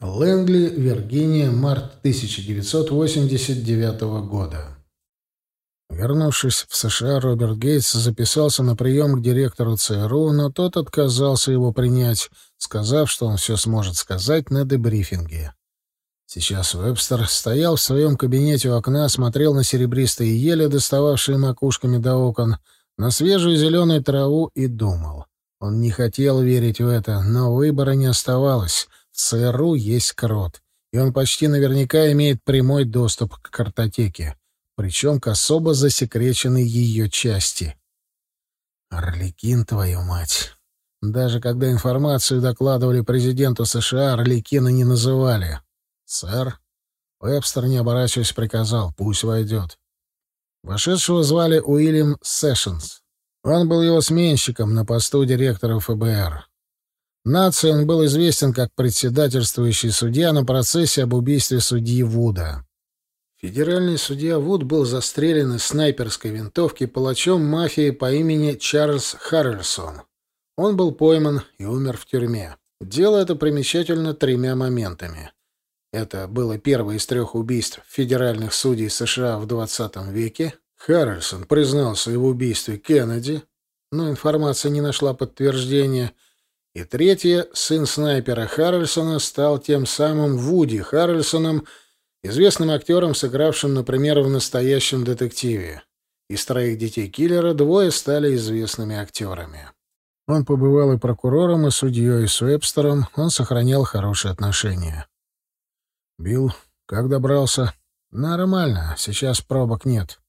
Лэнгли, Виргиния, март 1989 года. Вернувшись в США, Роберт Гейтс записался на прием к директору ЦРУ, но тот отказался его принять, сказав, что он все сможет сказать на дебрифинге. Сейчас Вебстер стоял в своем кабинете у окна, смотрел на серебристые ели, достававшие макушками до окон, на свежую зеленую траву и думал. Он не хотел верить в это, но выбора не оставалось — ЦРУ есть крот, и он почти наверняка имеет прямой доступ к картотеке, причем к особо засекреченной ее части. Орликин, твою мать! Даже когда информацию докладывали президенту США, Орликина не называли. «Сэр?» Вебстер, не оборачиваясь, приказал. «Пусть войдет». Вошедшего звали Уильям Сэшенс. Он был его сменщиком на посту директора ФБР. Нации он был известен как председательствующий судья на процессе об убийстве судьи Вуда. Федеральный судья Вуд был застрелен из снайперской винтовки палачом мафии по имени Чарльз Харрельсон. Он был пойман и умер в тюрьме. Дело это примечательно тремя моментами. Это было первое из трех убийств федеральных судей США в 20 веке. Харрельсон признался в убийстве Кеннеди, но информация не нашла подтверждения – и третье, сын снайпера Харрельсона стал тем самым Вуди Харрельсоном, известным актером, сыгравшим, например, в настоящем детективе. Из троих детей киллера двое стали известными актерами. Он побывал и прокурором, и судьей, и с Уэбстером. Он сохранял хорошие отношения. «Билл, как добрался?» «Нормально. Сейчас пробок нет.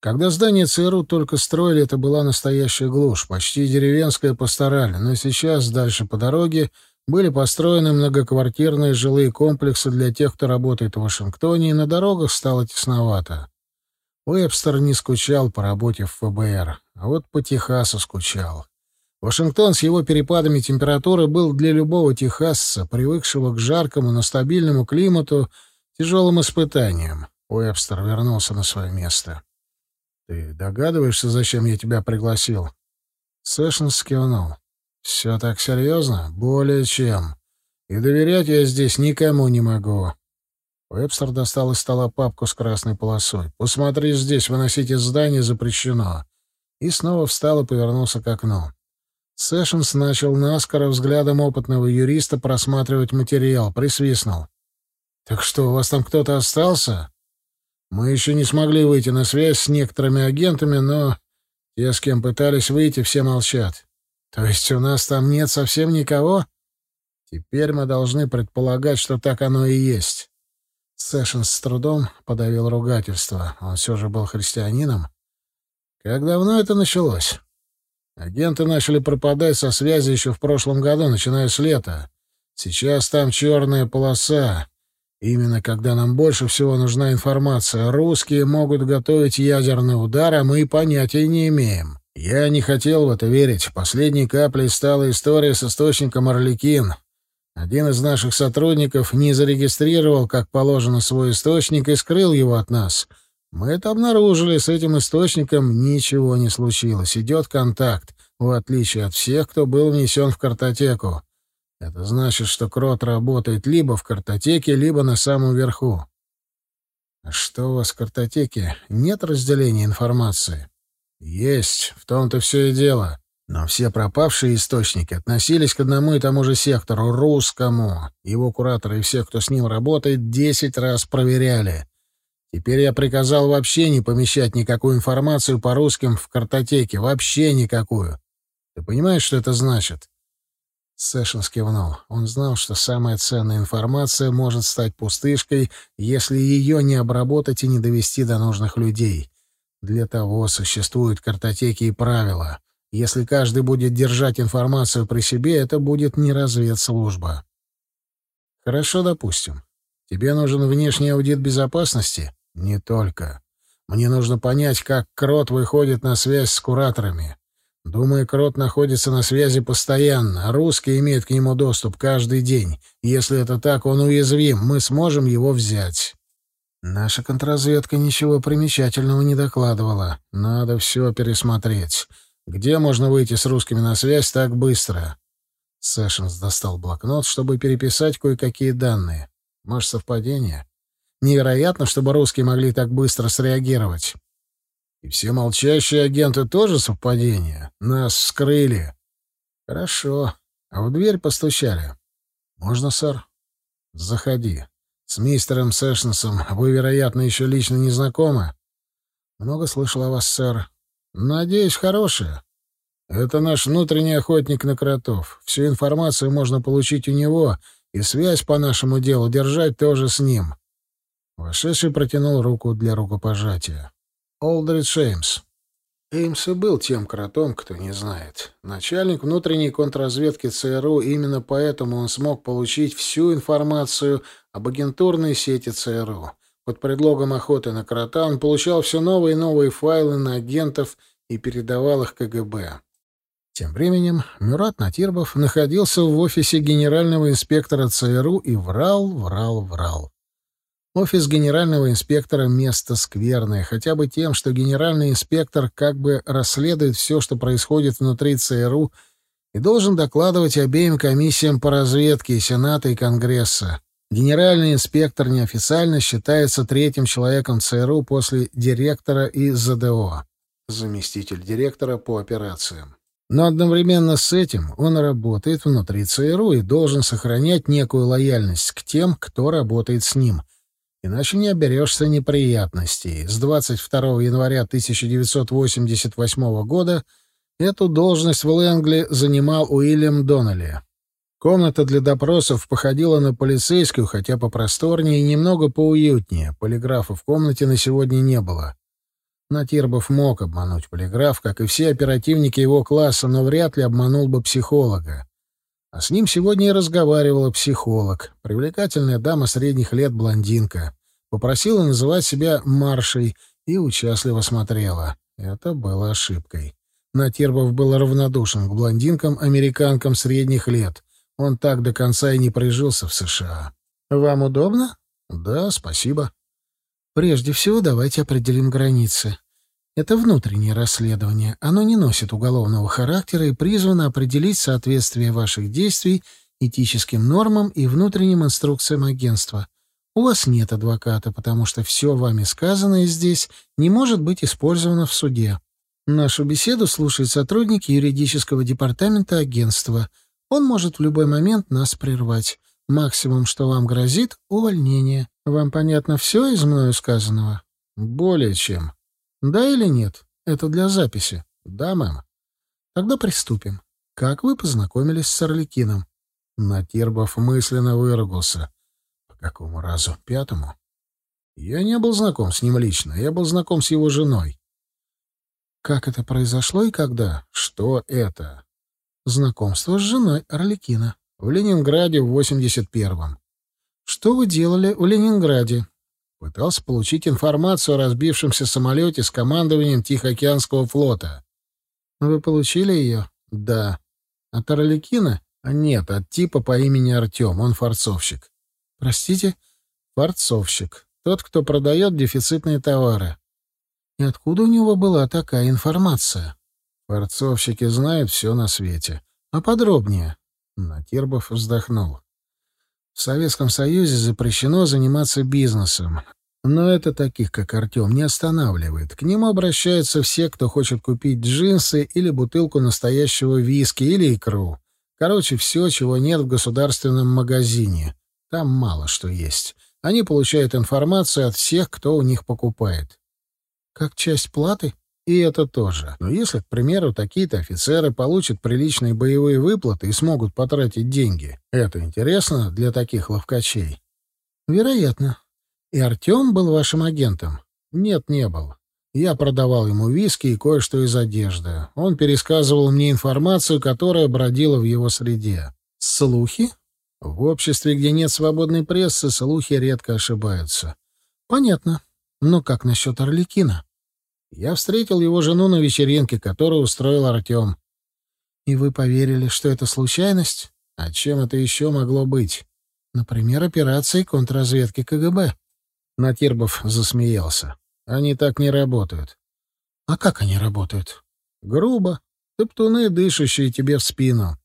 Когда здание ЦРУ только строили, это была настоящая глушь, почти деревенская пастораль, но сейчас, дальше по дороге, были построены многоквартирные жилые комплексы для тех, кто работает в Вашингтоне, и на дорогах стало тесновато. Уэбстер не скучал по работе в ФБР, а вот по Техасу скучал. Вашингтон с его перепадами температуры был для любого техасца, привыкшего к жаркому, но стабильному климату, тяжелым испытанием. Уэбстер вернулся на свое место. «Ты догадываешься, зачем я тебя пригласил?» Сэшенс кивнул. «Все так серьезно? Более чем. И доверять я здесь никому не могу». Вебстер достал из стола папку с красной полосой. «Посмотри здесь, выносить из здания запрещено». И снова встал и повернулся к окну. Сэшенс начал наскоро взглядом опытного юриста просматривать материал, присвистнул. «Так что, у вас там кто-то остался?» Мы еще не смогли выйти на связь с некоторыми агентами, но те, с кем пытались выйти, все молчат. То есть у нас там нет совсем никого? Теперь мы должны предполагать, что так оно и есть. Сэшен с трудом подавил ругательство. Он все же был христианином. Как давно это началось? Агенты начали пропадать со связи еще в прошлом году, начиная с лета. Сейчас там черная полоса. Именно когда нам больше всего нужна информация, русские могут готовить ядерный удар, а мы понятия не имеем. Я не хотел в это верить. Последней каплей стала история с источником «Орликин». Один из наших сотрудников не зарегистрировал, как положено, свой источник и скрыл его от нас. Мы это обнаружили, с этим источником ничего не случилось. Идет контакт, в отличие от всех, кто был внесен в картотеку. Это значит, что крот работает либо в картотеке, либо на самом верху. А что у вас в картотеке? Нет разделения информации? Есть, в том-то все и дело. Но все пропавшие источники относились к одному и тому же сектору, русскому. Его кураторы и все, кто с ним работает, десять раз проверяли. Теперь я приказал вообще не помещать никакую информацию по русским в картотеке, вообще никакую. Ты понимаешь, что это значит? Сэшен скивнул. Он знал, что самая ценная информация может стать пустышкой, если ее не обработать и не довести до нужных людей. Для того существуют картотеки и правила. Если каждый будет держать информацию при себе, это будет не разведслужба. Хорошо, допустим. Тебе нужен внешний аудит безопасности? Не только. Мне нужно понять, как Крот выходит на связь с кураторами. Думаю, Крот находится на связи постоянно, а русский имеет к нему доступ каждый день. Если это так, он уязвим, мы сможем его взять. Наша контрразведка ничего примечательного не докладывала. Надо все пересмотреть. Где можно выйти с русскими на связь так быстро? Сэшенс достал блокнот, чтобы переписать кое-какие данные. Может, совпадение? Невероятно, чтобы русские могли так быстро среагировать. И все молчащие агенты тоже совпадение. Нас вскрыли. Хорошо. А в дверь постучали. Можно, сэр? Заходи. С мистером Сэшнсом вы, вероятно, еще лично не знакомы? Много слышал о вас, сэр. Надеюсь, хорошее. Это наш внутренний охотник на кротов. Всю информацию можно получить у него, и связь по нашему делу держать тоже с ним. Вошедший протянул руку для рукопожатия. Олдрид Эймс. Эймс и был тем кротом, кто не знает. Начальник внутренней контрразведки ЦРУ, именно поэтому он смог получить всю информацию об агентурной сети ЦРУ. Под предлогом охоты на крота он получал все новые и новые файлы на агентов и передавал их КГБ. Тем временем Мюрат Натирбов находился в офисе генерального инспектора ЦРУ и врал, врал, врал. Офис генерального инспектора — место скверное, хотя бы тем, что генеральный инспектор как бы расследует все, что происходит внутри ЦРУ, и должен докладывать обеим комиссиям по разведке Сената и Конгресса. Генеральный инспектор неофициально считается третьим человеком ЦРУ после директора и ЗДО, заместитель директора по операциям. Но одновременно с этим он работает внутри ЦРУ и должен сохранять некую лояльность к тем, кто работает с ним — Иначе не оберешься неприятностей. С 22 января 1988 года эту должность в Лэнгли занимал Уильям Доннелли. Комната для допросов походила на полицейскую, хотя попросторнее и немного поуютнее. Полиграфа в комнате на сегодня не было. Натирбов мог обмануть полиграф, как и все оперативники его класса, но вряд ли обманул бы психолога. А с ним сегодня и разговаривала психолог, привлекательная дама средних лет блондинка. Попросила называть себя Маршей и участливо смотрела. Это было ошибкой. Натербов был равнодушен к блондинкам-американкам средних лет. Он так до конца и не прижился в США. «Вам удобно?» «Да, спасибо». «Прежде всего давайте определим границы. Это внутреннее расследование. Оно не носит уголовного характера и призвано определить соответствие ваших действий этическим нормам и внутренним инструкциям агентства. У вас нет адвоката, потому что все вами сказанное здесь не может быть использовано в суде. Нашу беседу слушает сотрудник юридического департамента агентства. Он может в любой момент нас прервать. Максимум, что вам грозит — увольнение. Вам понятно все из мною сказанного? Более чем. Да или нет? Это для записи. Да, мэм. Тогда приступим. Как вы познакомились с Орликином? Натербов мысленно выругался. По какому разу? Пятому? Я не был знаком с ним лично. Я был знаком с его женой. Как это произошло и когда? Что это? Знакомство с женой Орликина. В Ленинграде в 81-м. Что вы делали в Ленинграде? Пытался получить информацию о разбившемся самолете с командованием Тихоокеанского флота. Вы получили ее? Да. От Орликина? Нет, от типа по имени Артем. Он форцовщик. Простите? Форцовщик. Тот, кто продает дефицитные товары. И откуда у него была такая информация? Форцовщики знают все на свете. А подробнее? Накирбов вздохнул. В Советском Союзе запрещено заниматься бизнесом. Но это таких, как Артем, не останавливает. К нему обращаются все, кто хочет купить джинсы или бутылку настоящего виски или икру. Короче, все, чего нет в государственном магазине. Там мало что есть. Они получают информацию от всех, кто у них покупает. Как часть платы? И это тоже. Но если, к примеру, такие-то офицеры получат приличные боевые выплаты и смогут потратить деньги, это интересно для таких ловкачей? Вероятно. И Артем был вашим агентом? Нет, не был. Я продавал ему виски и кое-что из одежды. Он пересказывал мне информацию, которая бродила в его среде. Слухи? В обществе, где нет свободной прессы, слухи редко ошибаются. Понятно. Но как насчет Орликина? Я встретил его жену на вечеринке, которую устроил Артем. И вы поверили, что это случайность? А чем это еще могло быть? Например, операцией контрразведки КГБ. Натирбов засмеялся. Они так не работают. А как они работают? Грубо. Топтуны, дышащие тебе в спину.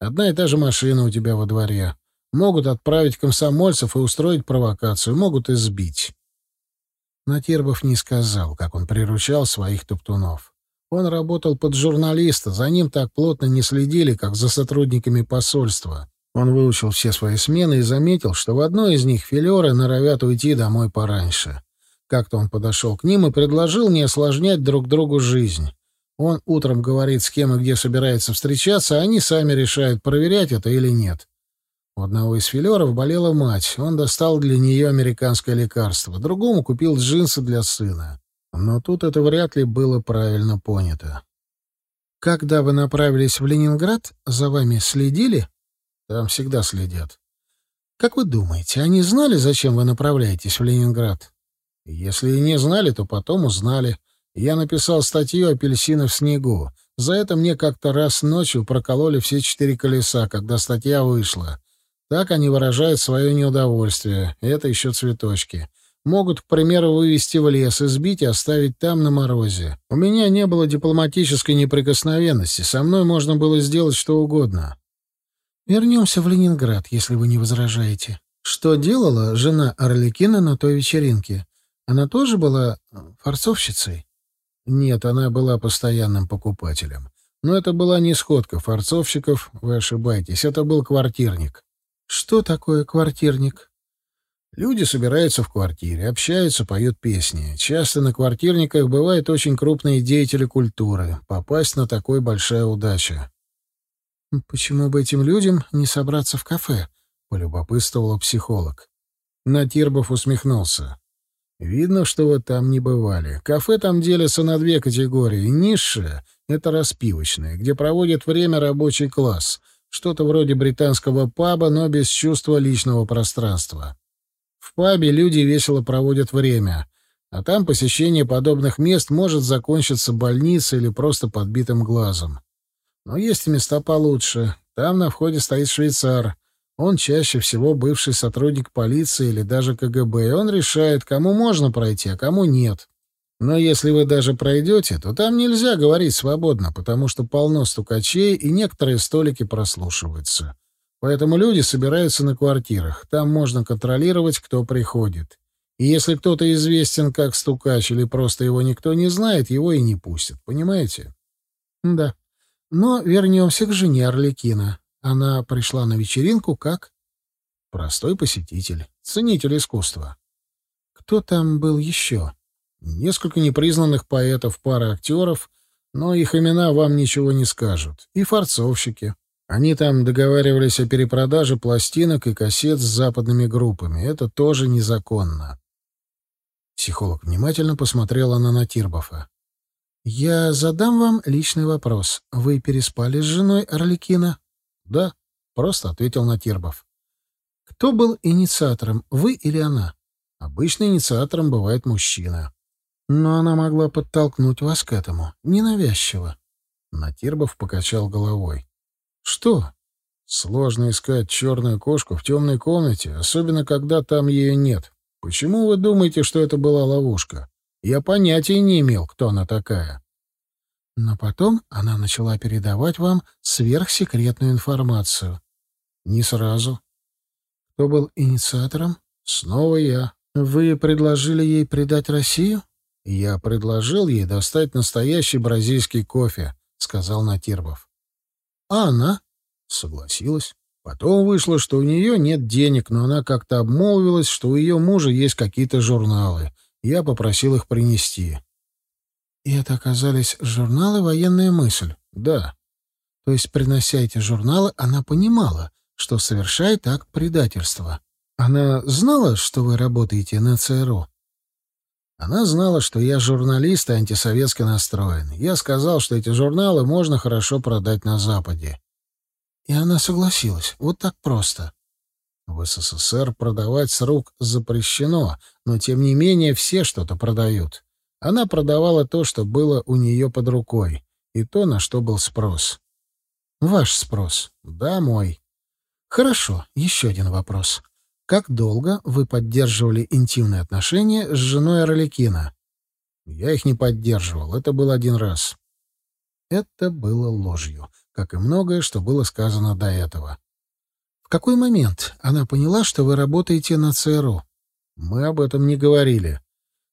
Одна и та же машина у тебя во дворе. Могут отправить комсомольцев и устроить провокацию, могут и сбить. Натербов не сказал, как он приручал своих туптунов. Он работал под журналиста, за ним так плотно не следили, как за сотрудниками посольства. Он выучил все свои смены и заметил, что в одной из них филеры норовят уйти домой пораньше. Как-то он подошел к ним и предложил не осложнять друг другу жизнь. Он утром говорит, с кем и где собирается встречаться, а они сами решают, проверять это или нет. У одного из филеров болела мать. Он достал для нее американское лекарство. Другому купил джинсы для сына. Но тут это вряд ли было правильно понято. «Когда вы направились в Ленинград, за вами следили?» «Там всегда следят». «Как вы думаете, они знали, зачем вы направляетесь в Ленинград?» «Если и не знали, то потом узнали. Я написал статью «Апельсины в снегу». За это мне как-то раз ночью прокололи все четыре колеса, когда статья вышла. Так они выражают свое неудовольствие. Это еще цветочки. Могут, к примеру, вывести в лес, избить и оставить там на морозе. У меня не было дипломатической неприкосновенности. Со мной можно было сделать что угодно. Вернемся в Ленинград, если вы не возражаете. Что делала жена Орликина на той вечеринке? Она тоже была э, форцовщицей? Нет, она была постоянным покупателем. Но это была не сходка форцовщиков, вы ошибаетесь, это был квартирник. Что такое квартирник? Люди собираются в квартире, общаются, поют песни. Часто на квартирниках бывают очень крупные деятели культуры. Попасть на такой большая удача. Почему бы этим людям не собраться в кафе? полюбопытствовал психолог. Натирбов усмехнулся. Видно, что вы там не бывали. Кафе там делятся на две категории. Низшее — это распивочное, где проводит время рабочий класс. Что-то вроде британского паба, но без чувства личного пространства. В пабе люди весело проводят время, а там посещение подобных мест может закончиться больницей или просто подбитым глазом. Но есть места получше. Там на входе стоит швейцар. Он чаще всего бывший сотрудник полиции или даже КГБ, и он решает, кому можно пройти, а кому нет. Но если вы даже пройдете, то там нельзя говорить свободно, потому что полно стукачей, и некоторые столики прослушиваются. Поэтому люди собираются на квартирах. Там можно контролировать, кто приходит. И если кто-то известен как стукач или просто его никто не знает, его и не пустят. Понимаете? Да. Но вернемся к жене Орликина. Она пришла на вечеринку как простой посетитель, ценитель искусства. Кто там был еще? Несколько непризнанных поэтов, пара актеров, но их имена вам ничего не скажут. И форцовщики. Они там договаривались о перепродаже пластинок и кассет с западными группами. Это тоже незаконно. Психолог внимательно посмотрела на Натирбофа. «Я задам вам личный вопрос. Вы переспали с женой Орликина?» «Да», — просто ответил Натирбов. «Кто был инициатором, вы или она?» «Обычно инициатором бывает мужчина». «Но она могла подтолкнуть вас к этому, ненавязчиво». Натирбов покачал головой. «Что?» «Сложно искать черную кошку в темной комнате, особенно когда там ее нет. Почему вы думаете, что это была ловушка? Я понятия не имел, кто она такая». Но потом она начала передавать вам сверхсекретную информацию. Не сразу. Кто был инициатором? Снова я. Вы предложили ей предать Россию? Я предложил ей достать настоящий бразильский кофе, сказал Натирбов. А она? Согласилась. Потом вышло, что у нее нет денег, но она как-то обмолвилась, что у ее мужа есть какие-то журналы. Я попросил их принести. И это оказались журналы «Военная мысль». Да. То есть, принося эти журналы, она понимала, что совершает акт предательства. Она знала, что вы работаете на ЦРУ? Она знала, что я журналист и антисоветски настроен. Я сказал, что эти журналы можно хорошо продать на Западе. И она согласилась. Вот так просто. В СССР продавать с рук запрещено, но тем не менее все что-то продают. Она продавала то, что было у нее под рукой, и то, на что был спрос. Ваш спрос. Да, мой. Хорошо, еще один вопрос. Как долго вы поддерживали интимные отношения с женой Орликина? Я их не поддерживал, это был один раз. Это было ложью. как и многое, что было сказано до этого. В какой момент она поняла, что вы работаете на ЦРУ? Мы об этом не говорили.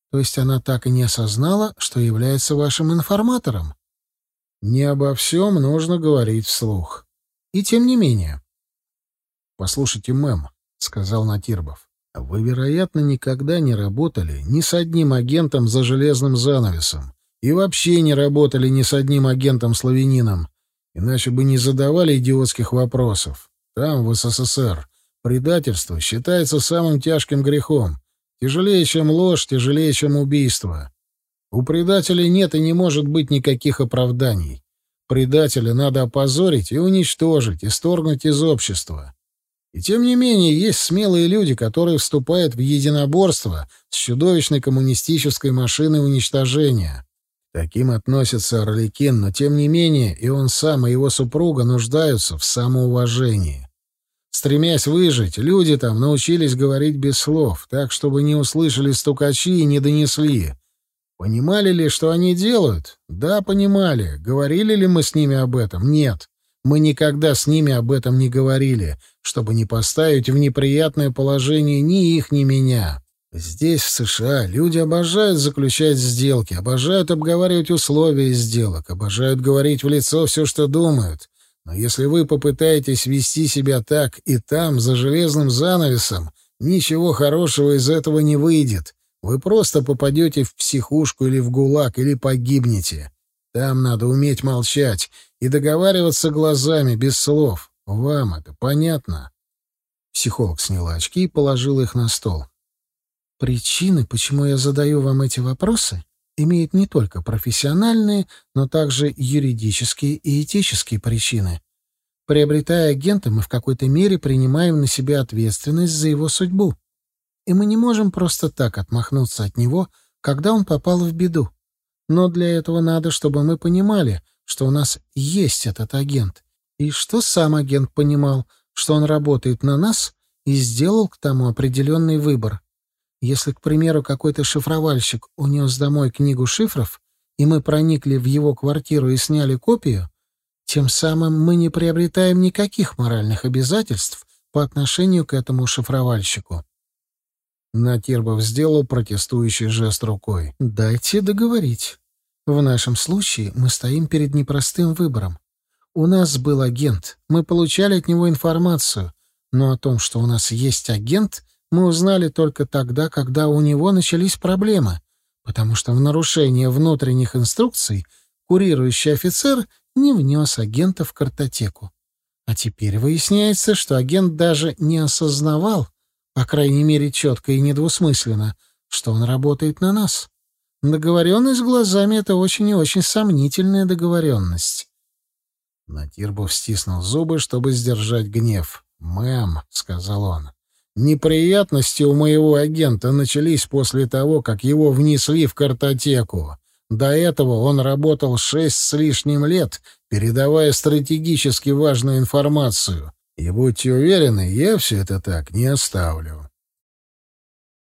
То есть она так и не осознала, что является вашим информатором? Не обо всем нужно говорить вслух. И тем не менее. «Послушайте, мэм», — сказал Натирбов, — «вы, вероятно, никогда не работали ни с одним агентом за железным занавесом и вообще не работали ни с одним агентом-славянином, иначе бы не задавали идиотских вопросов. Там, в СССР, предательство считается самым тяжким грехом, тяжелее, чем ложь, тяжелее, чем убийство. У предателей нет и не может быть никаких оправданий. Предателя надо опозорить и уничтожить, исторгнуть из общества. И тем не менее, есть смелые люди, которые вступают в единоборство с чудовищной коммунистической машиной уничтожения. Таким относится Орликин, но тем не менее и он сам, и его супруга нуждаются в самоуважении. Стремясь выжить, люди там научились говорить без слов, так, чтобы не услышали стукачи и не донесли. Понимали ли, что они делают? Да, понимали. Говорили ли мы с ними об этом? Нет. Мы никогда с ними об этом не говорили, чтобы не поставить в неприятное положение ни их, ни меня. Здесь, в США, люди обожают заключать сделки, обожают обговаривать условия сделок, обожают говорить в лицо все, что думают. Но если вы попытаетесь вести себя так и там, за железным занавесом, ничего хорошего из этого не выйдет. Вы просто попадете в психушку или в гулаг, или погибнете. Там надо уметь молчать и договариваться глазами, без слов. Вам это понятно?» Психолог сняла очки и положила их на стол. «Причины, почему я задаю вам эти вопросы, имеют не только профессиональные, но также юридические и этические причины. Приобретая агента, мы в какой-то мере принимаем на себя ответственность за его судьбу и мы не можем просто так отмахнуться от него, когда он попал в беду. Но для этого надо, чтобы мы понимали, что у нас есть этот агент, и что сам агент понимал, что он работает на нас и сделал к тому определенный выбор. Если, к примеру, какой-то шифровальщик унес домой книгу шифров, и мы проникли в его квартиру и сняли копию, тем самым мы не приобретаем никаких моральных обязательств по отношению к этому шифровальщику. Накирбов сделал протестующий жест рукой. «Дайте договорить. В нашем случае мы стоим перед непростым выбором. У нас был агент, мы получали от него информацию, но о том, что у нас есть агент, мы узнали только тогда, когда у него начались проблемы, потому что в нарушение внутренних инструкций курирующий офицер не внес агента в картотеку. А теперь выясняется, что агент даже не осознавал, по крайней мере, четко и недвусмысленно, что он работает на нас. Договоренность глазами — это очень и очень сомнительная договоренность. Натирбов стиснул зубы, чтобы сдержать гнев. «Мэм», — сказал он, — «неприятности у моего агента начались после того, как его внесли в картотеку. До этого он работал шесть с лишним лет, передавая стратегически важную информацию. И будьте уверены, я все это так не оставлю.